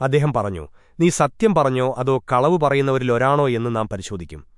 അദ്ദേഹം പറഞ്ഞു നീ സത്യം പറഞ്ഞോ അതോ കളവു പറയുന്നവരിലൊരാണോ എന്ന് നാം പരിശോധിക്കും.